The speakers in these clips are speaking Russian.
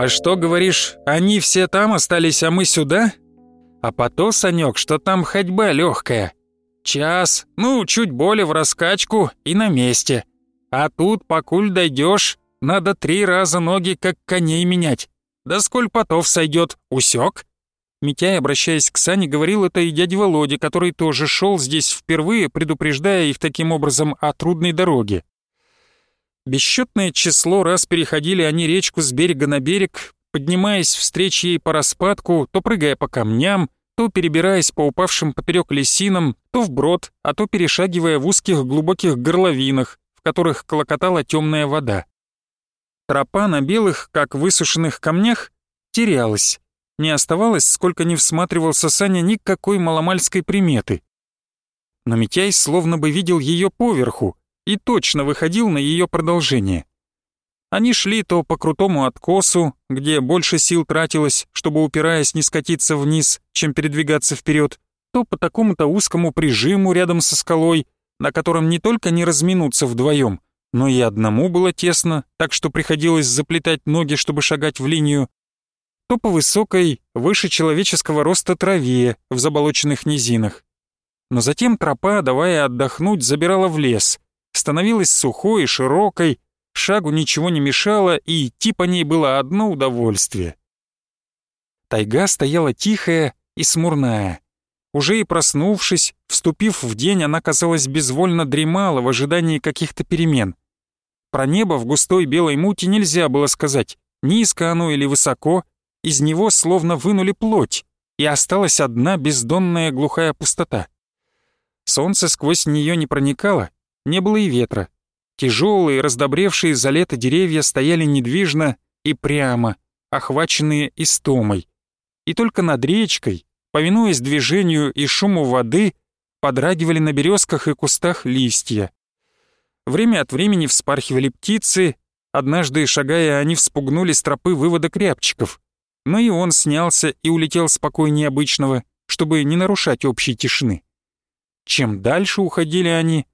А что, говоришь, они все там остались, а мы сюда? А по то, Санек, что там ходьба легкая. Час, ну, чуть более в раскачку и на месте. А тут, покуль дойдешь, надо три раза ноги, как коней менять. Да сколь потов сойдет, усек? Митяй, обращаясь к Сане, говорил это и дяде Володе, который тоже шел здесь впервые, предупреждая их таким образом о трудной дороге. Бесчетное число раз переходили они речку с берега на берег, поднимаясь встречь ей по распадку, то прыгая по камням, то перебираясь по упавшим поперек лесинам, то вброд, а то перешагивая в узких глубоких горловинах, в которых клокотала темная вода. Тропа на белых, как высушенных камнях, терялась. Не оставалось, сколько не всматривался Саня никакой маломальской приметы. Но Митяй словно бы видел ее поверху, и точно выходил на ее продолжение. Они шли то по крутому откосу, где больше сил тратилось, чтобы упираясь не скатиться вниз, чем передвигаться вперед, то по такому-то узкому прижиму рядом со скалой, на котором не только не разминуться вдвоем, но и одному было тесно, так что приходилось заплетать ноги, чтобы шагать в линию, то по высокой, выше человеческого роста траве в заболоченных низинах. Но затем тропа, давая отдохнуть, забирала в лес, становилась сухой и широкой, шагу ничего не мешало, и идти по ней было одно удовольствие. Тайга стояла тихая и смурная. Уже и проснувшись, вступив в день, она, казалось, безвольно дремала в ожидании каких-то перемен. Про небо в густой белой мути нельзя было сказать, низко оно или высоко, из него словно вынули плоть, и осталась одна бездонная глухая пустота. Солнце сквозь нее не проникало, не было и ветра. Тяжелые, раздобревшие за лето деревья стояли недвижно и прямо, охваченные истомой. И только над речкой, повинуясь движению и шуму воды, подрагивали на березках и кустах листья. Время от времени вспархивали птицы, однажды, шагая, они вспугнули с тропы вывода крябчиков. Но и он снялся и улетел спокойнее обычного, чтобы не нарушать общей тишины. Чем дальше уходили они,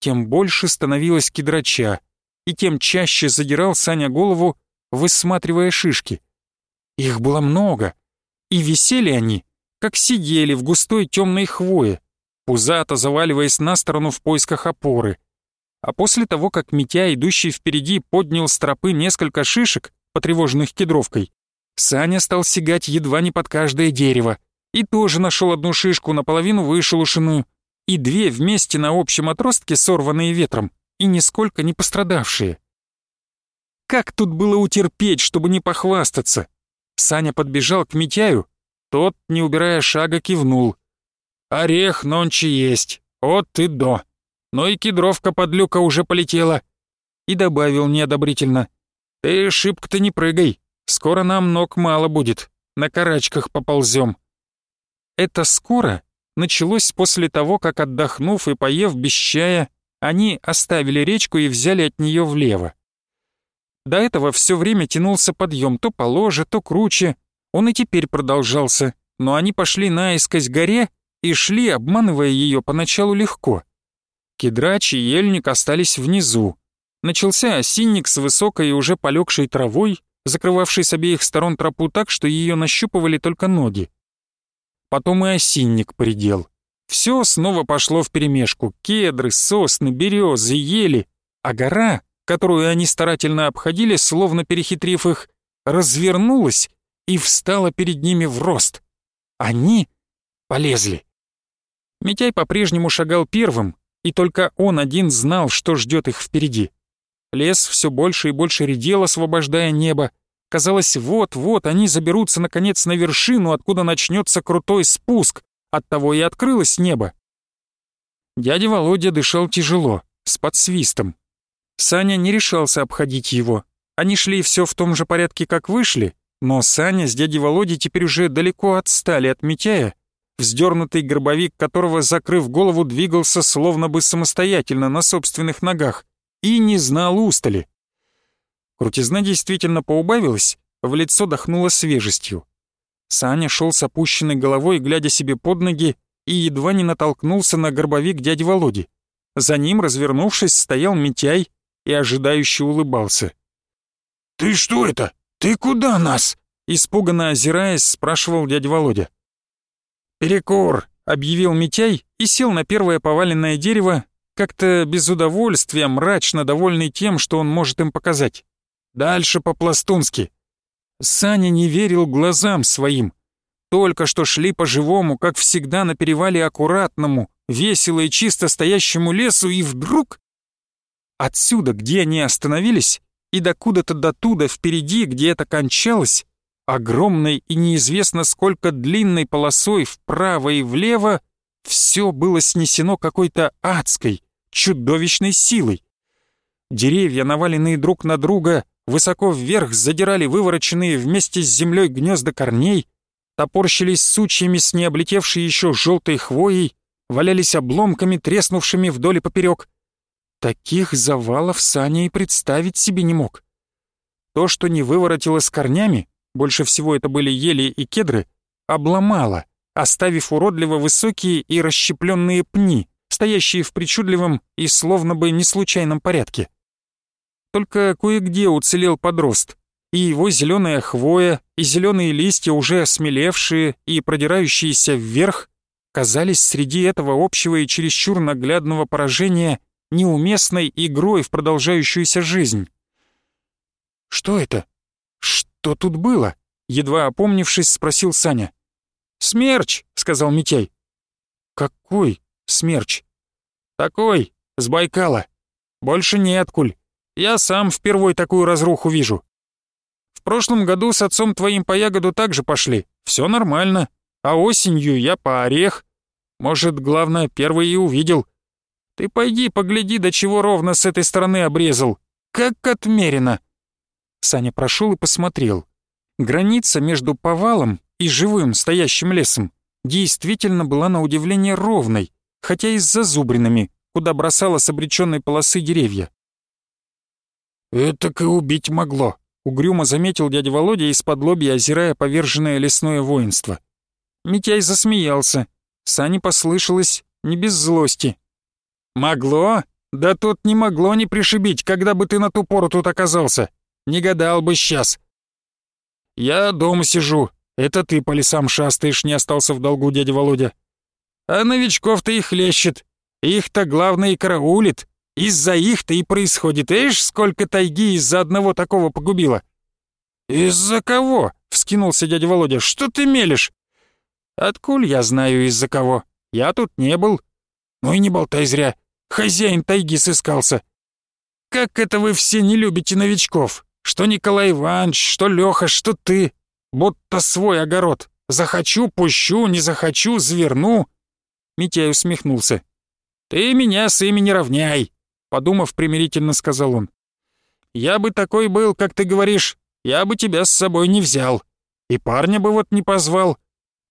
тем больше становилось кедрача, и тем чаще задирал Саня голову, высматривая шишки. Их было много, и висели они, как сидели в густой темной хвое, пузато заваливаясь на сторону в поисках опоры. А после того, как Митя, идущий впереди, поднял с тропы несколько шишек, потревоженных кедровкой, Саня стал сигать едва не под каждое дерево и тоже нашел одну шишку, наполовину вышелушенную, и две вместе на общем отростке, сорванные ветром, и нисколько не пострадавшие. Как тут было утерпеть, чтобы не похвастаться? Саня подбежал к Митяю, тот, не убирая шага, кивнул. «Орех нонче есть, от и до. Но и кедровка под люка уже полетела». И добавил неодобрительно. «Ты шибко-то не прыгай, скоро нам ног мало будет, на карачках поползем». Это «скоро» началось после того, как отдохнув и поев без чая, они оставили речку и взяли от нее влево. До этого все время тянулся подъем то положе, то круче. Он и теперь продолжался, но они пошли наискось горе и шли, обманывая ее поначалу легко. Кедрач и ельник остались внизу. Начался осинник с высокой и уже полегшей травой, закрывавшей с обеих сторон тропу так, что ее нащупывали только ноги потом и осинник предел. Все снова пошло вперемешку. Кедры, сосны, березы, ели. А гора, которую они старательно обходили, словно перехитрив их, развернулась и встала перед ними в рост. Они полезли. Митяй по-прежнему шагал первым, и только он один знал, что ждет их впереди. Лес все больше и больше редел, освобождая небо. Казалось, вот-вот они заберутся наконец на вершину, откуда начнется крутой спуск. Оттого и открылось небо. Дядя Володя дышал тяжело, с подсвистом. Саня не решался обходить его. Они шли все в том же порядке, как вышли, но Саня с дядей Володей теперь уже далеко отстали от Митяя, вздернутый гробовик которого, закрыв голову, двигался словно бы самостоятельно на собственных ногах и не знал устали. Крутизна действительно поубавилась, в лицо дохнуло свежестью. Саня шел с опущенной головой, глядя себе под ноги, и едва не натолкнулся на горбовик дяди Володи. За ним, развернувшись, стоял Митяй и ожидающе улыбался. «Ты что это? Ты куда нас?» Испуганно озираясь, спрашивал дядя Володя. «Перекур», — объявил Митяй и сел на первое поваленное дерево, как-то без удовольствия, мрачно довольный тем, что он может им показать. Дальше по-пластунски. Саня не верил глазам своим. Только что шли по-живому, как всегда на перевале аккуратному, весело и чисто стоящему лесу, и вдруг... Отсюда, где они остановились, и докуда-то дотуда впереди, где это кончалось, огромной и неизвестно сколько длинной полосой вправо и влево, все было снесено какой-то адской, чудовищной силой. Деревья, наваленные друг на друга, высоко вверх задирали вывороченные вместе с землей гнезда корней, топорщились сучьями с необлетевшей еще желтой хвоей, валялись обломками, треснувшими вдоль и поперек. Таких завалов Саня и представить себе не мог. То, что не выворотило с корнями, больше всего это были ели и кедры, обломало, оставив уродливо высокие и расщепленные пни, стоящие в причудливом и словно бы не случайном порядке. Только кое-где уцелел подрост. И его зеленая хвоя, и зеленые листья, уже осмелевшие и продирающиеся вверх, казались среди этого общего и чересчур наглядного поражения неуместной игрой в продолжающуюся жизнь. «Что это? Что тут было?» Едва опомнившись, спросил Саня. «Смерч!» — сказал Митяй. «Какой смерч?» «Такой, с Байкала. Больше не откуль. Я сам впервой такую разруху вижу. В прошлом году с отцом твоим по ягоду также пошли. Все нормально. А осенью я по орех. Может, главное, первый и увидел. Ты пойди погляди, до чего ровно с этой стороны обрезал. Как отмерено. Саня прошел и посмотрел. Граница между повалом и живым, стоящим лесом действительно была на удивление ровной, хотя и с зазубринами, куда бросала с обреченной полосы деревья. Это и убить могло», — угрюмо заметил дядя Володя из-под лобья, озирая поверженное лесное воинство. Митяй засмеялся. Сани послышалось не без злости. «Могло? Да тут не могло не пришибить, когда бы ты на ту пору тут оказался. Не гадал бы сейчас». «Я дома сижу. Это ты по лесам шастаешь», — не остался в долгу дядя Володя. «А новичков-то их лещет. Их-то главное и караулит. Из-за их-то и происходит. Эш, сколько тайги из-за одного такого погубило!» «Из-за кого?» — вскинулся дядя Володя. «Что ты мелешь?» «Откуль я знаю из-за кого? Я тут не был». «Ну и не болтай зря. Хозяин тайги сыскался». «Как это вы все не любите новичков? Что Николай Иванович, что Лёха, что ты? Будто свой огород. Захочу — пущу, не захочу — зверну». Митяй усмехнулся. «Ты меня с ими не равняй. Подумав, примирительно сказал он. «Я бы такой был, как ты говоришь, я бы тебя с собой не взял. И парня бы вот не позвал.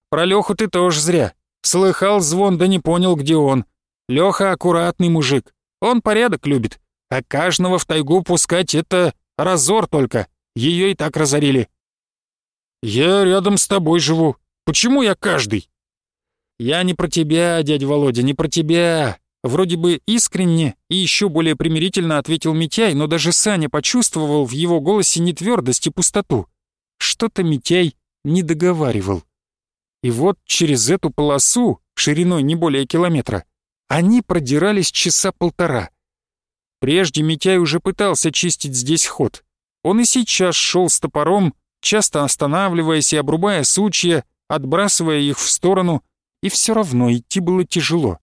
Про Лёху ты тоже зря. Слыхал звон, да не понял, где он. Лёха аккуратный мужик. Он порядок любит. А каждого в тайгу пускать — это разор только. Её и так разорили». «Я рядом с тобой живу. Почему я каждый?» «Я не про тебя, дядя Володя, не про тебя. Вроде бы искренне и еще более примирительно ответил Митяй, но даже Саня почувствовал в его голосе нетвердость и пустоту. Что-то Митяй не договаривал. И вот через эту полосу, шириной не более километра, они продирались часа полтора. Прежде Митяй уже пытался чистить здесь ход. Он и сейчас шел с топором, часто останавливаясь и обрубая сучья, отбрасывая их в сторону, и все равно идти было тяжело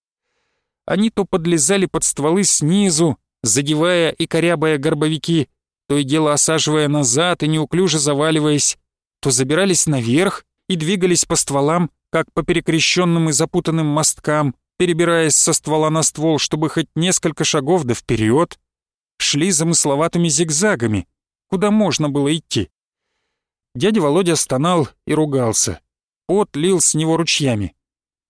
они то подлезали под стволы снизу, задевая и корябая горбовики, то и дело осаживая назад и неуклюже заваливаясь, то забирались наверх и двигались по стволам, как по перекрещенным и запутанным мосткам, перебираясь со ствола на ствол, чтобы хоть несколько шагов да вперед, шли замысловатыми зигзагами, куда можно было идти. Дядя Володя стонал и ругался. Пот лил с него ручьями.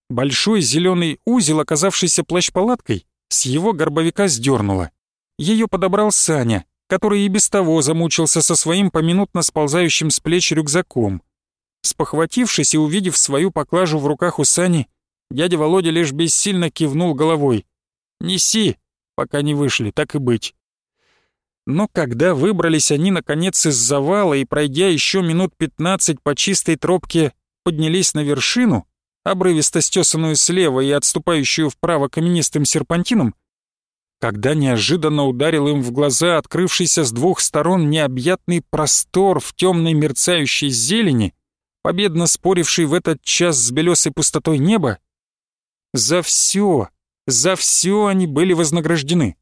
Большой зеленый узел, оказавшийся плащ-палаткой, с его горбовика сдернуло. Ее подобрал Саня, который и без того замучился со своим поминутно сползающим с плеч рюкзаком. Спохватившись и увидев свою поклажу в руках у Сани, дядя Володя лишь бессильно кивнул головой. «Неси, пока не вышли, так и быть». Но когда выбрались они, наконец, из завала и, пройдя еще минут пятнадцать по чистой тропке, поднялись на вершину, обрывисто стесанную слева и отступающую вправо каменистым серпантином, когда неожиданно ударил им в глаза открывшийся с двух сторон необъятный простор в темной мерцающей зелени, победно споривший в этот час с белесой пустотой неба, за все, за все они были вознаграждены.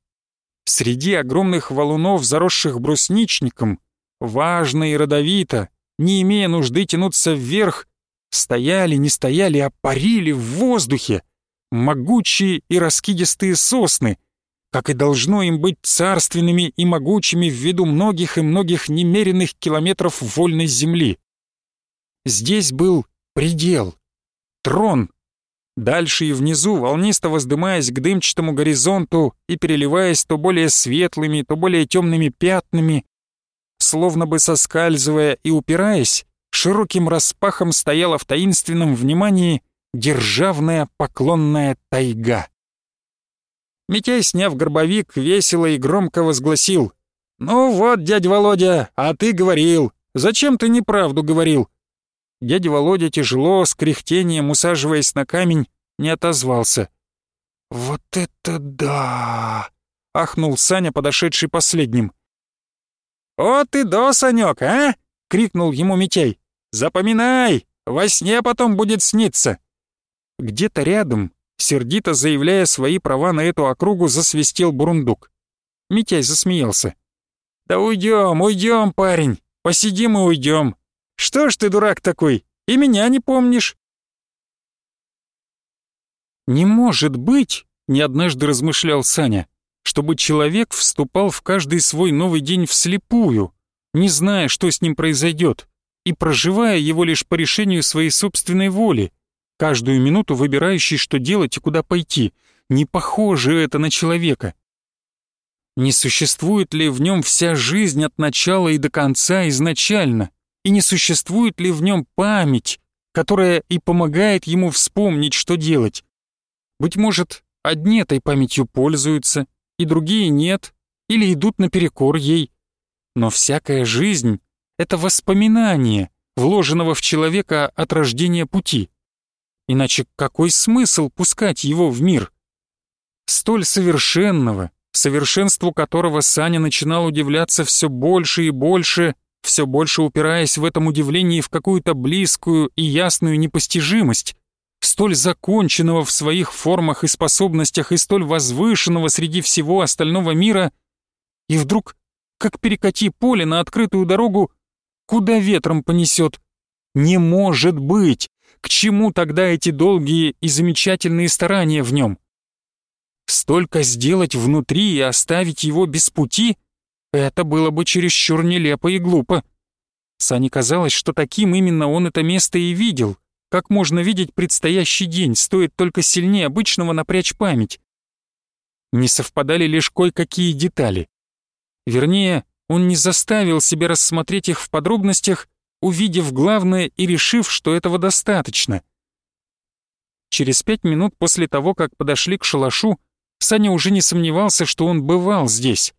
Среди огромных валунов, заросших брусничником, важно и родовито, не имея нужды тянуться вверх, Стояли, не стояли, а парили в воздухе. Могучие и раскидистые сосны, как и должно им быть царственными и могучими в виду многих и многих немеренных километров вольной земли. Здесь был предел, трон. Дальше и внизу, волнисто воздымаясь к дымчатому горизонту и переливаясь то более светлыми, то более темными пятнами, словно бы соскальзывая и упираясь, широким распахом стояла в таинственном внимании державная поклонная тайга. Митяй, сняв горбовик, весело и громко возгласил. «Ну вот, дядя Володя, а ты говорил. Зачем ты неправду говорил?» Дядя Володя тяжело, с кряхтением, усаживаясь на камень, не отозвался. «Вот это да!» — ахнул Саня, подошедший последним. «О и до, Санёк, а!» — крикнул ему Митяй. Запоминай! Во сне потом будет сниться!» Где-то рядом, сердито заявляя свои права на эту округу, засвистел бурундук. Митяй засмеялся. «Да уйдем, уйдем, парень! Посидим и уйдем! Что ж ты, дурак такой, и меня не помнишь!» «Не может быть!» — не однажды размышлял Саня, чтобы человек вступал в каждый свой новый день вслепую, не зная, что с ним произойдет и проживая его лишь по решению своей собственной воли, каждую минуту выбирающий, что делать и куда пойти. Не похоже это на человека. Не существует ли в нем вся жизнь от начала и до конца изначально? И не существует ли в нем память, которая и помогает ему вспомнить, что делать? Быть может, одни этой памятью пользуются, и другие нет, или идут наперекор ей. Но всякая жизнь это воспоминание, вложенного в человека от рождения пути. Иначе какой смысл пускать его в мир? Столь совершенного, совершенству которого Саня начинал удивляться все больше и больше, все больше упираясь в этом удивлении в какую-то близкую и ясную непостижимость, столь законченного в своих формах и способностях и столь возвышенного среди всего остального мира, и вдруг, как перекати поле на открытую дорогу, Куда ветром понесет? Не может быть! К чему тогда эти долгие и замечательные старания в нем? Столько сделать внутри и оставить его без пути — это было бы чересчур нелепо и глупо. Сане казалось, что таким именно он это место и видел. Как можно видеть предстоящий день, стоит только сильнее обычного напрячь память. Не совпадали лишь кое-какие детали. Вернее, он не заставил себя рассмотреть их в подробностях, увидев главное и решив, что этого достаточно. Через пять минут после того, как подошли к шалашу, Саня уже не сомневался, что он бывал здесь.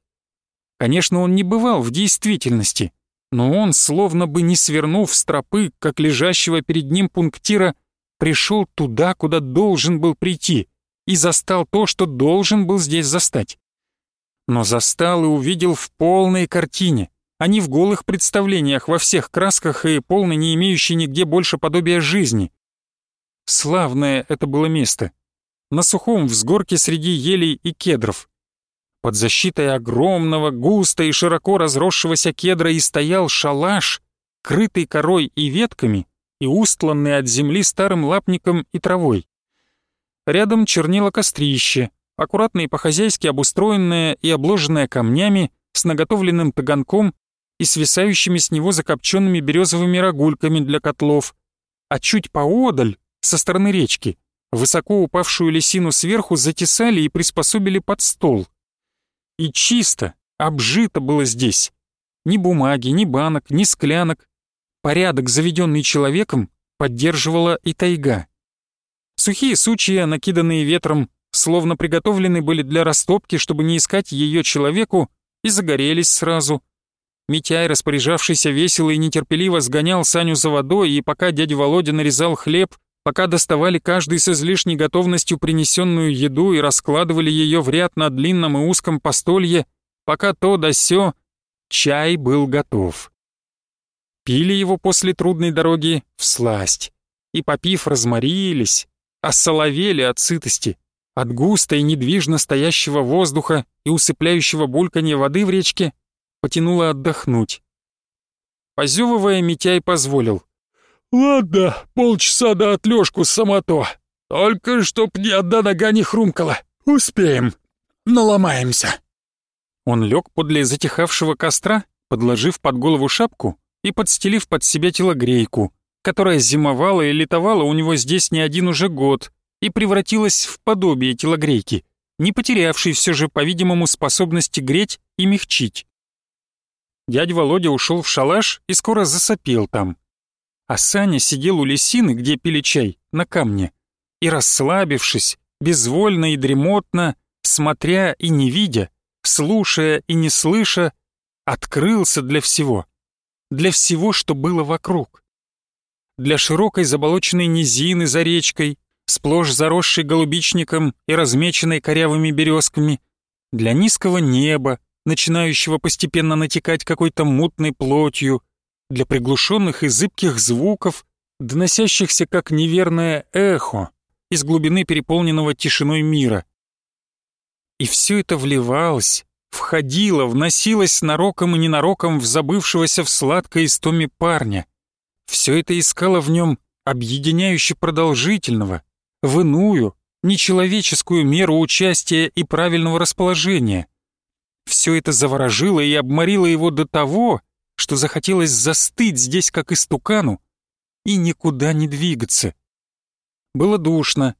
Конечно, он не бывал в действительности, но он, словно бы не свернув с тропы, как лежащего перед ним пунктира, пришел туда, куда должен был прийти, и застал то, что должен был здесь застать но застал и увидел в полной картине, а не в голых представлениях во всех красках и полной не имеющей нигде больше подобия жизни. Славное это было место. На сухом взгорке среди елей и кедров. Под защитой огромного, густо и широко разросшегося кедра и стоял шалаш, крытый корой и ветками и устланный от земли старым лапником и травой. Рядом чернило кострище, аккуратно и по-хозяйски обустроенная и обложенная камнями, с наготовленным таганком и свисающими с него закопченными березовыми рогульками для котлов, а чуть поодаль, со стороны речки, высоко упавшую лисину сверху затесали и приспособили под стол. И чисто, обжито было здесь. Ни бумаги, ни банок, ни склянок. Порядок, заведенный человеком, поддерживала и тайга. Сухие сучья, накиданные ветром, словно приготовлены были для растопки, чтобы не искать ее человеку, и загорелись сразу. Митяй, распоряжавшийся весело и нетерпеливо, сгонял Саню за водой, и пока дядя Володя нарезал хлеб, пока доставали каждый с излишней готовностью принесенную еду и раскладывали ее в ряд на длинном и узком постолье, пока то да сё, чай был готов. Пили его после трудной дороги в сласть и, попив, разморились, осоловели от сытости. От густо и недвижно стоящего воздуха и усыпляющего бульканья воды в речке потянуло отдохнуть. Позевывая, Митяй позволил. «Ладно, полчаса до отлёжку самото. Только чтоб ни одна нога не хрумкала. Успеем. Наломаемся». Он лег подле затихавшего костра, подложив под голову шапку и подстелив под себя телогрейку, которая зимовала и летовала у него здесь не один уже год, и превратилась в подобие телогрейки, не потерявшей все же, по-видимому, способности греть и мягчить. Дядя Володя ушел в шалаш и скоро засопел там. А Саня сидел у лесины, где пили чай, на камне, и, расслабившись, безвольно и дремотно, смотря и не видя, слушая и не слыша, открылся для всего. Для всего, что было вокруг. Для широкой заболоченной низины за речкой, сплошь заросший голубичником и размеченный корявыми березками, для низкого неба, начинающего постепенно натекать какой-то мутной плотью, для приглушенных и зыбких звуков, доносящихся как неверное эхо из глубины переполненного тишиной мира. И все это вливалось, входило, вносилось нароком и ненароком в забывшегося в сладкой истоме парня. Все это искало в нем объединяюще продолжительного, в иную, нечеловеческую меру участия и правильного расположения. Все это заворожило и обморило его до того, что захотелось застыть здесь, как истукану, и никуда не двигаться. Было душно.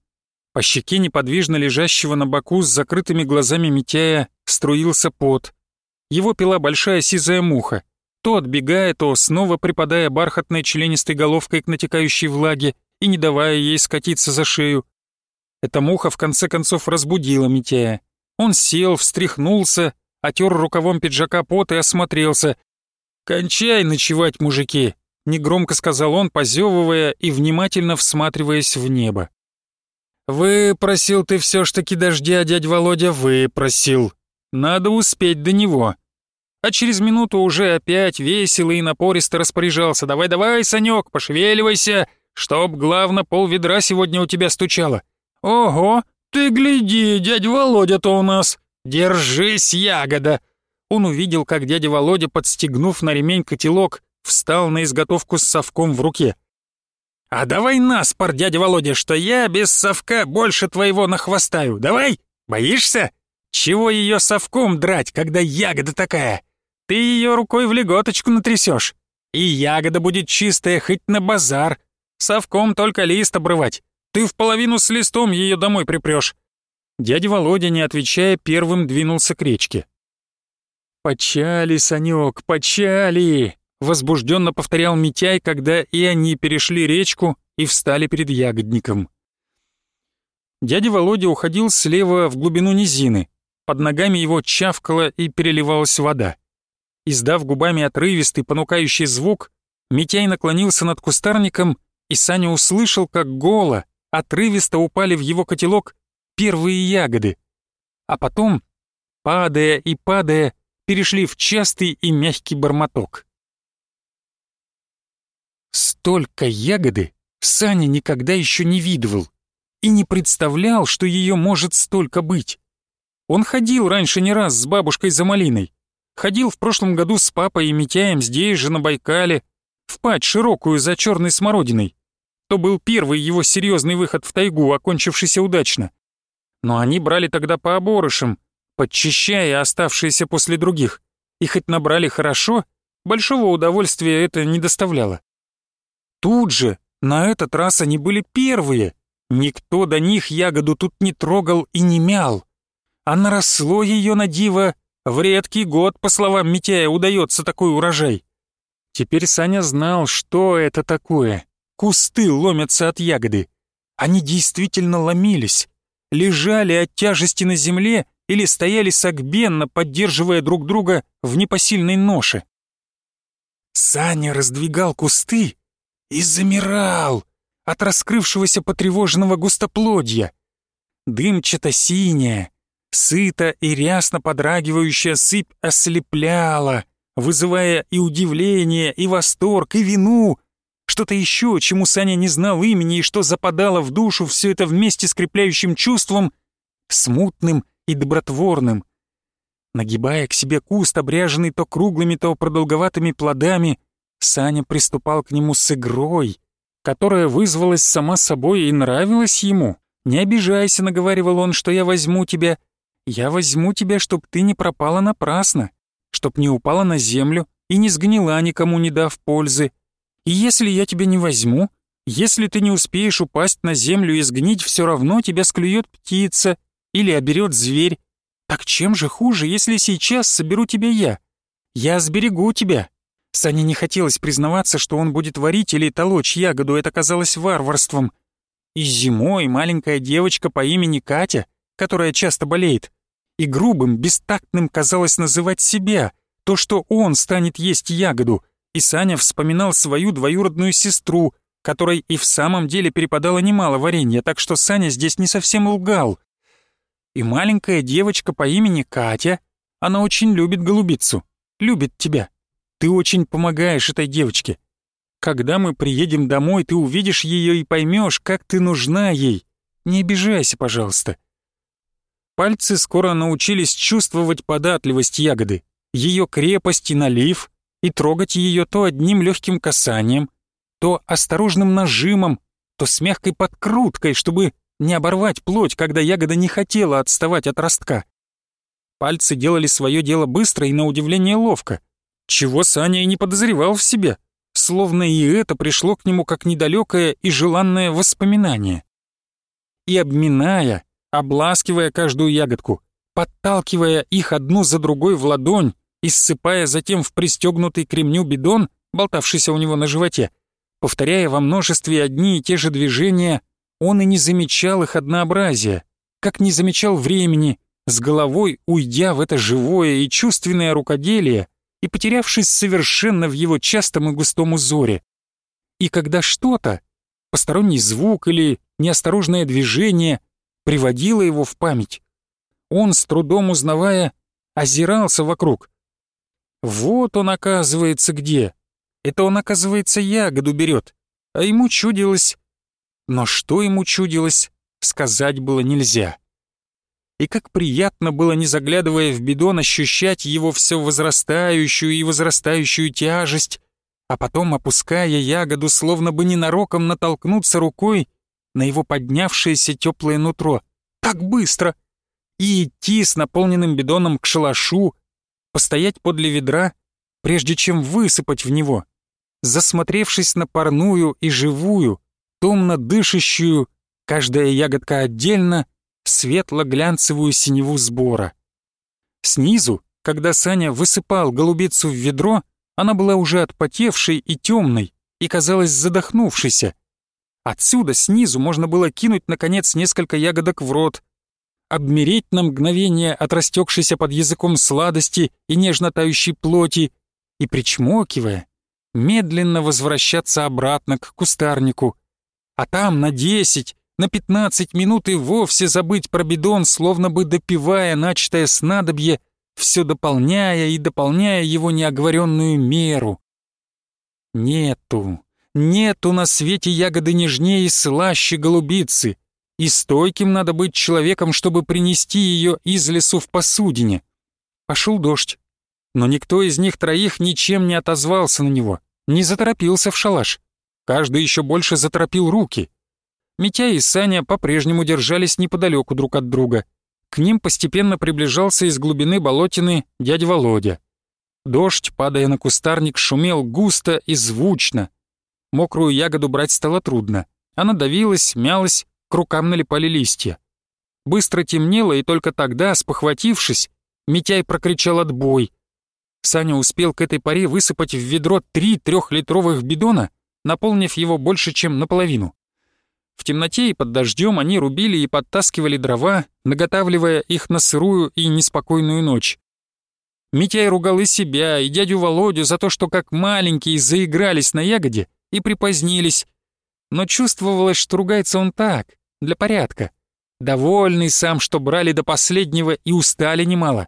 По щеке неподвижно лежащего на боку с закрытыми глазами Митяя струился пот. Его пила большая сизая муха, то отбегая, то снова припадая бархатной членистой головкой к натекающей влаге, и не давая ей скатиться за шею. Эта муха в конце концов разбудила Митяя. Он сел, встряхнулся, отер рукавом пиджака пот и осмотрелся. «Кончай ночевать, мужики!» — негромко сказал он, позевывая и внимательно всматриваясь в небо. «Выпросил ты все ж таки дождя, дядь Володя, выпросил. Надо успеть до него». А через минуту уже опять весело и напористо распоряжался. «Давай-давай, Санек, пошевеливайся!» «Чтоб, главное, пол ведра сегодня у тебя стучало». «Ого! Ты гляди, дядя Володя-то у нас! Держись, ягода!» Он увидел, как дядя Володя, подстегнув на ремень котелок, встал на изготовку с совком в руке. «А давай нас наспор, дядя Володя, что я без совка больше твоего нахвостаю. Давай! Боишься? Чего ее совком драть, когда ягода такая? Ты ее рукой в леготочку натрясешь, и ягода будет чистая хоть на базар, совком только лист обрывать. Ты в половину с листом ее домой припрешь. Дядя Володя, не отвечая, первым двинулся к речке. «Почали, Санек, почали!» — возбужденно повторял Митяй, когда и они перешли речку и встали перед ягодником. Дядя Володя уходил слева в глубину низины. Под ногами его чавкала и переливалась вода. Издав губами отрывистый, понукающий звук, Митяй наклонился над кустарником и Саня услышал, как голо, отрывисто упали в его котелок первые ягоды, а потом, падая и падая, перешли в частый и мягкий бормоток. Столько ягоды Саня никогда еще не видывал и не представлял, что ее может столько быть. Он ходил раньше не раз с бабушкой за малиной, ходил в прошлом году с папой и Митяем здесь же, на Байкале, в широкую за черной смородиной. То был первый его серьезный выход в тайгу, окончившийся удачно. Но они брали тогда по оборышам, подчищая оставшиеся после других, и хоть набрали хорошо, большого удовольствия это не доставляло. Тут же, на этот раз они были первые. Никто до них ягоду тут не трогал и не мял. А наросло ее на диво. В редкий год, по словам Митяя, удается такой урожай. Теперь Саня знал, что это такое. Кусты ломятся от ягоды. Они действительно ломились, лежали от тяжести на земле или стояли согбенно, поддерживая друг друга в непосильной ноше. Саня раздвигал кусты и замирал от раскрывшегося потревоженного густоплодья. Дымчато-синяя, сыто и рясно подрагивающая сыпь ослепляла, вызывая и удивление, и восторг, и вину, что-то еще, чему Саня не знал имени и что западало в душу все это вместе с крепляющим чувством, смутным и добротворным. Нагибая к себе куст, обряженный то круглыми, то продолговатыми плодами, Саня приступал к нему с игрой, которая вызвалась сама собой и нравилась ему. «Не обижайся», — наговаривал он, — «что я возьму тебя. Я возьму тебя, чтоб ты не пропала напрасно чтоб не упала на землю и не сгнила, никому не дав пользы. И если я тебя не возьму, если ты не успеешь упасть на землю и сгнить, все равно тебя склюет птица или оберет зверь. Так чем же хуже, если сейчас соберу тебя я? Я сберегу тебя». Сане не хотелось признаваться, что он будет варить или толочь ягоду, это казалось варварством. И зимой маленькая девочка по имени Катя, которая часто болеет, и грубым, бестактным казалось называть себя, то, что он станет есть ягоду, и Саня вспоминал свою двоюродную сестру, которой и в самом деле перепадало немало варенья, так что Саня здесь не совсем лгал. И маленькая девочка по имени Катя, она очень любит голубицу, любит тебя. Ты очень помогаешь этой девочке. Когда мы приедем домой, ты увидишь ее и поймешь, как ты нужна ей. Не обижайся, пожалуйста. Пальцы скоро научились чувствовать податливость ягоды, ее крепость и налив, и трогать ее то одним легким касанием, то осторожным нажимом, то с мягкой подкруткой, чтобы не оборвать плоть, когда ягода не хотела отставать от ростка. Пальцы делали свое дело быстро и, на удивление, ловко, чего Саня и не подозревал в себе, словно и это пришло к нему как недалекое и желанное воспоминание. И обминая, обласкивая каждую ягодку, подталкивая их одну за другой в ладонь и ссыпая затем в пристегнутый кремню ремню бидон, болтавшийся у него на животе. Повторяя во множестве одни и те же движения, он и не замечал их однообразия, как не замечал времени, с головой уйдя в это живое и чувственное рукоделие и потерявшись совершенно в его частом и густом узоре. И когда что-то, посторонний звук или неосторожное движение приводила его в память. Он, с трудом узнавая, озирался вокруг. Вот он, оказывается, где. Это он, оказывается, ягоду берет, а ему чудилось. Но что ему чудилось, сказать было нельзя. И как приятно было, не заглядывая в бидон, ощущать его все возрастающую и возрастающую тяжесть, а потом, опуская ягоду, словно бы ненароком натолкнуться рукой на его поднявшееся теплое нутро. Так быстро! И идти с наполненным бидоном к шалашу, постоять подле ведра, прежде чем высыпать в него. Засмотревшись на парную и живую, томно дышащую, каждая ягодка отдельно, светло-глянцевую синеву сбора. Снизу, когда Саня высыпал голубицу в ведро, она была уже отпотевшей и темной, и казалась задохнувшейся, Отсюда, снизу, можно было кинуть, наконец, несколько ягодок в рот, обмереть на мгновение от растекшейся под языком сладости и нежно тающей плоти, и, причмокивая, медленно возвращаться обратно к кустарнику. А там на десять, на пятнадцать минут и вовсе забыть про бидон, словно бы допивая начатое снадобье, все дополняя и дополняя его неоговоренную меру. Нету Нету на свете ягоды нежнее и слаще голубицы, и стойким надо быть человеком, чтобы принести ее из лесу в посудине. Пошел дождь, но никто из них троих ничем не отозвался на него, не заторопился в шалаш. Каждый еще больше заторопил руки. Митя и Саня по-прежнему держались неподалеку друг от друга. К ним постепенно приближался из глубины болотины дядя Володя. Дождь, падая на кустарник, шумел густо и звучно, Мокрую ягоду брать стало трудно. Она давилась, мялась, к рукам налипали листья. Быстро темнело, и только тогда, спохватившись, Митяй прокричал «отбой». Саня успел к этой паре высыпать в ведро три трехлитровых бидона, наполнив его больше, чем наполовину. В темноте и под дождем они рубили и подтаскивали дрова, наготавливая их на сырую и неспокойную ночь. Митяй ругал и себя, и дядю Володю за то, что как маленькие заигрались на ягоде, и припозднились. Но чувствовалось, что ругается он так, для порядка. Довольный сам, что брали до последнего и устали немало.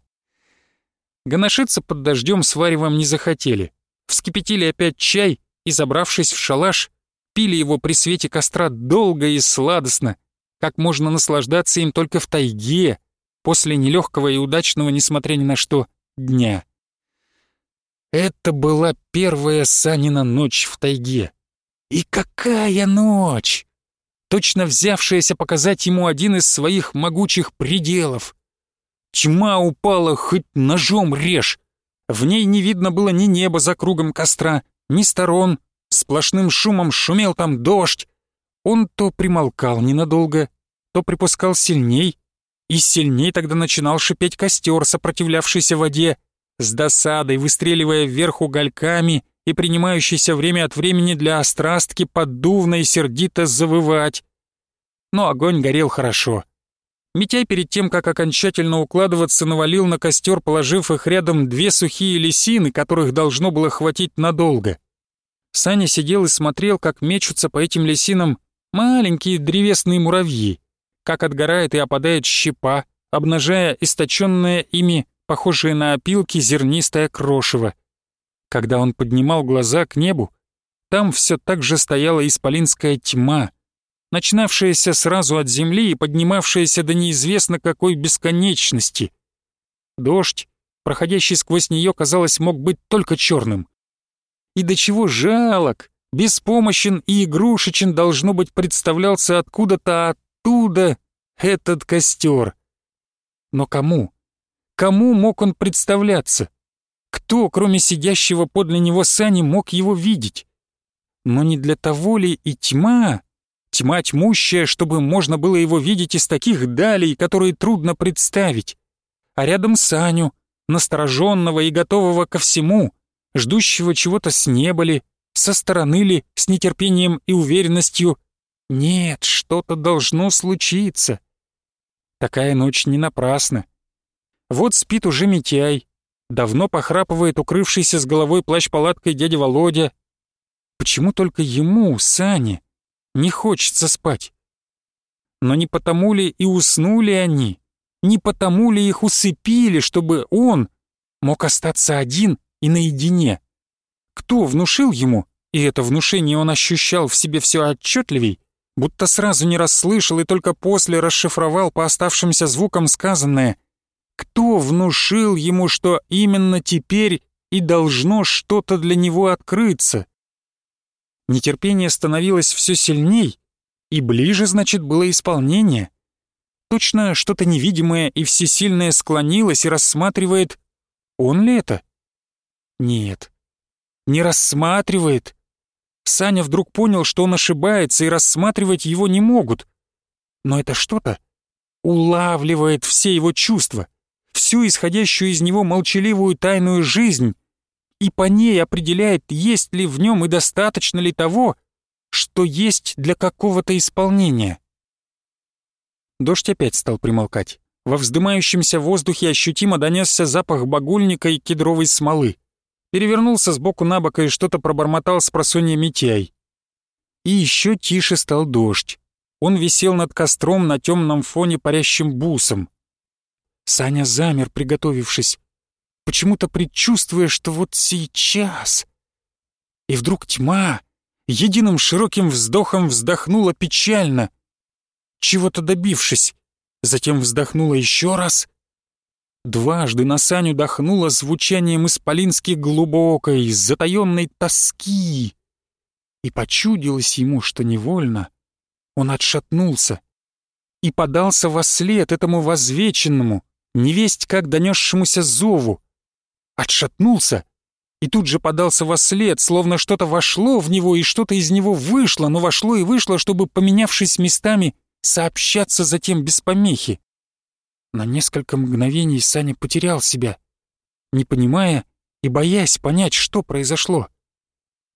Гоношиться под дождем с варевом не захотели. Вскипятили опять чай и, забравшись в шалаш, пили его при свете костра долго и сладостно, как можно наслаждаться им только в тайге, после нелегкого и удачного, несмотря ни на что, дня. Это была первая Санина ночь в тайге. И какая ночь! Точно взявшаяся показать ему один из своих могучих пределов. Тьма упала, хоть ножом режь. В ней не видно было ни неба за кругом костра, ни сторон. Сплошным шумом шумел там дождь. Он то примолкал ненадолго, то припускал сильней, и сильней тогда начинал шипеть костер, сопротивлявшийся воде, с досадой выстреливая вверх угольками — и принимающийся время от времени для острастки поддувно и сердито завывать. Но огонь горел хорошо. Митяй перед тем, как окончательно укладываться, навалил на костер, положив их рядом две сухие лисины, которых должно было хватить надолго. Саня сидел и смотрел, как мечутся по этим лисинам маленькие древесные муравьи, как отгорает и опадает щепа, обнажая источенное ими, похожее на опилки, зернистое крошево — когда он поднимал глаза к небу, там все так же стояла исполинская тьма, начинавшаяся сразу от земли и поднимавшаяся до неизвестно какой бесконечности. Дождь, проходящий сквозь нее, казалось, мог быть только черным. И до чего жалок, беспомощен и игрушечен должно быть представлялся откуда-то оттуда этот костер. Но кому? Кому мог он представляться? Кто, кроме сидящего подле него Сани, мог его видеть? Но не для того ли и тьма, тьма тьмущая, чтобы можно было его видеть из таких далей, которые трудно представить? А рядом Саню, настороженного и готового ко всему, ждущего чего-то с неба ли, со стороны ли, с нетерпением и уверенностью. Нет, что-то должно случиться. Такая ночь не напрасна. Вот спит уже Митяй, Давно похрапывает укрывшийся с головой плащ-палаткой дядя Володя. Почему только ему, Сане, не хочется спать? Но не потому ли и уснули они? Не потому ли их усыпили, чтобы он мог остаться один и наедине? Кто внушил ему, и это внушение он ощущал в себе все отчетливей, будто сразу не расслышал и только после расшифровал по оставшимся звукам сказанное, кто внушил ему, что именно теперь и должно что-то для него открыться? Нетерпение становилось все сильней, и ближе, значит, было исполнение. Точно что-то невидимое и всесильное склонилось и рассматривает, он ли это? Нет, не рассматривает. Саня вдруг понял, что он ошибается, и рассматривать его не могут. Но это что-то улавливает все его чувства — всю исходящую из него молчаливую тайную жизнь и по ней определяет, есть ли в нем и достаточно ли того, что есть для какого-то исполнения. Дождь опять стал примолкать. Во вздымающемся воздухе ощутимо донесся запах багульника и кедровой смолы. Перевернулся сбоку на бок и что-то пробормотал с просонья Митяй. И еще тише стал дождь. Он висел над костром на темном фоне парящим бусом. Саня замер, приготовившись, почему-то предчувствуя, что вот сейчас... И вдруг тьма единым широким вздохом вздохнула печально, чего-то добившись, затем вздохнула еще раз. Дважды на Саню дохнуло звучанием исполински глубокой, затаенной тоски. И почудилось ему, что невольно он отшатнулся и подался во след этому возвеченному, невесть как донесшемуся зову, отшатнулся и тут же подался во след, словно что-то вошло в него и что-то из него вышло, но вошло и вышло, чтобы, поменявшись местами, сообщаться затем без помехи. На несколько мгновений Саня потерял себя, не понимая и боясь понять, что произошло.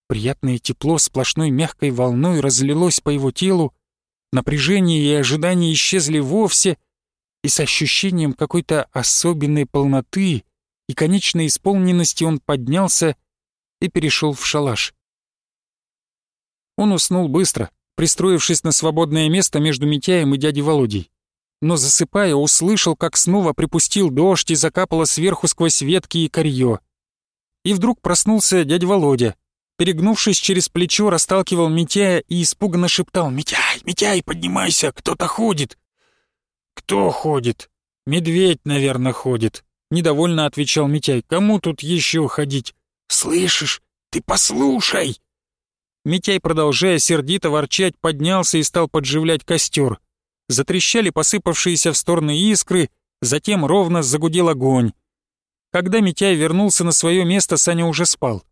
Приятное тепло сплошной мягкой волной разлилось по его телу, напряжение и ожидание исчезли вовсе — и с ощущением какой-то особенной полноты и конечной исполненности он поднялся и перешел в шалаш. Он уснул быстро, пристроившись на свободное место между Митяем и дядей Володей. Но засыпая, услышал, как снова припустил дождь и закапало сверху сквозь ветки и корье. И вдруг проснулся дядя Володя. Перегнувшись через плечо, расталкивал Митяя и испуганно шептал «Митяй, Митяй, поднимайся, кто-то ходит!» «Кто ходит? Медведь, наверное, ходит», — недовольно отвечал Митяй. «Кому тут еще ходить?» «Слышишь? Ты послушай!» Митяй, продолжая сердито ворчать, поднялся и стал подживлять костер. Затрещали посыпавшиеся в стороны искры, затем ровно загудел огонь. Когда Митяй вернулся на свое место, Саня уже спал.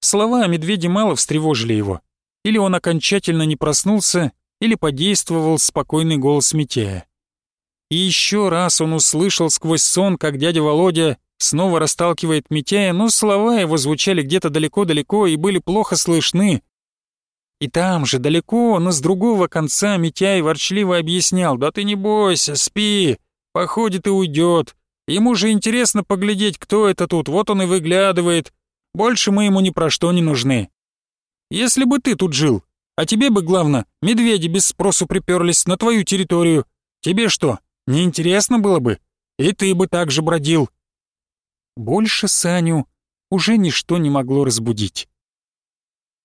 Слова о медведе мало встревожили его. Или он окончательно не проснулся, или подействовал спокойный голос Митяя. И еще раз он услышал сквозь сон, как дядя Володя снова расталкивает Митяя, но слова его звучали где-то далеко-далеко и были плохо слышны. И там же, далеко, но с другого конца Митяй ворчливо объяснял, «Да ты не бойся, спи, походит и уйдет. Ему же интересно поглядеть, кто это тут, вот он и выглядывает. Больше мы ему ни про что не нужны. Если бы ты тут жил, а тебе бы, главное, медведи без спросу приперлись на твою территорию, тебе что, Неинтересно было бы, и ты бы так же бродил». Больше Саню уже ничто не могло разбудить.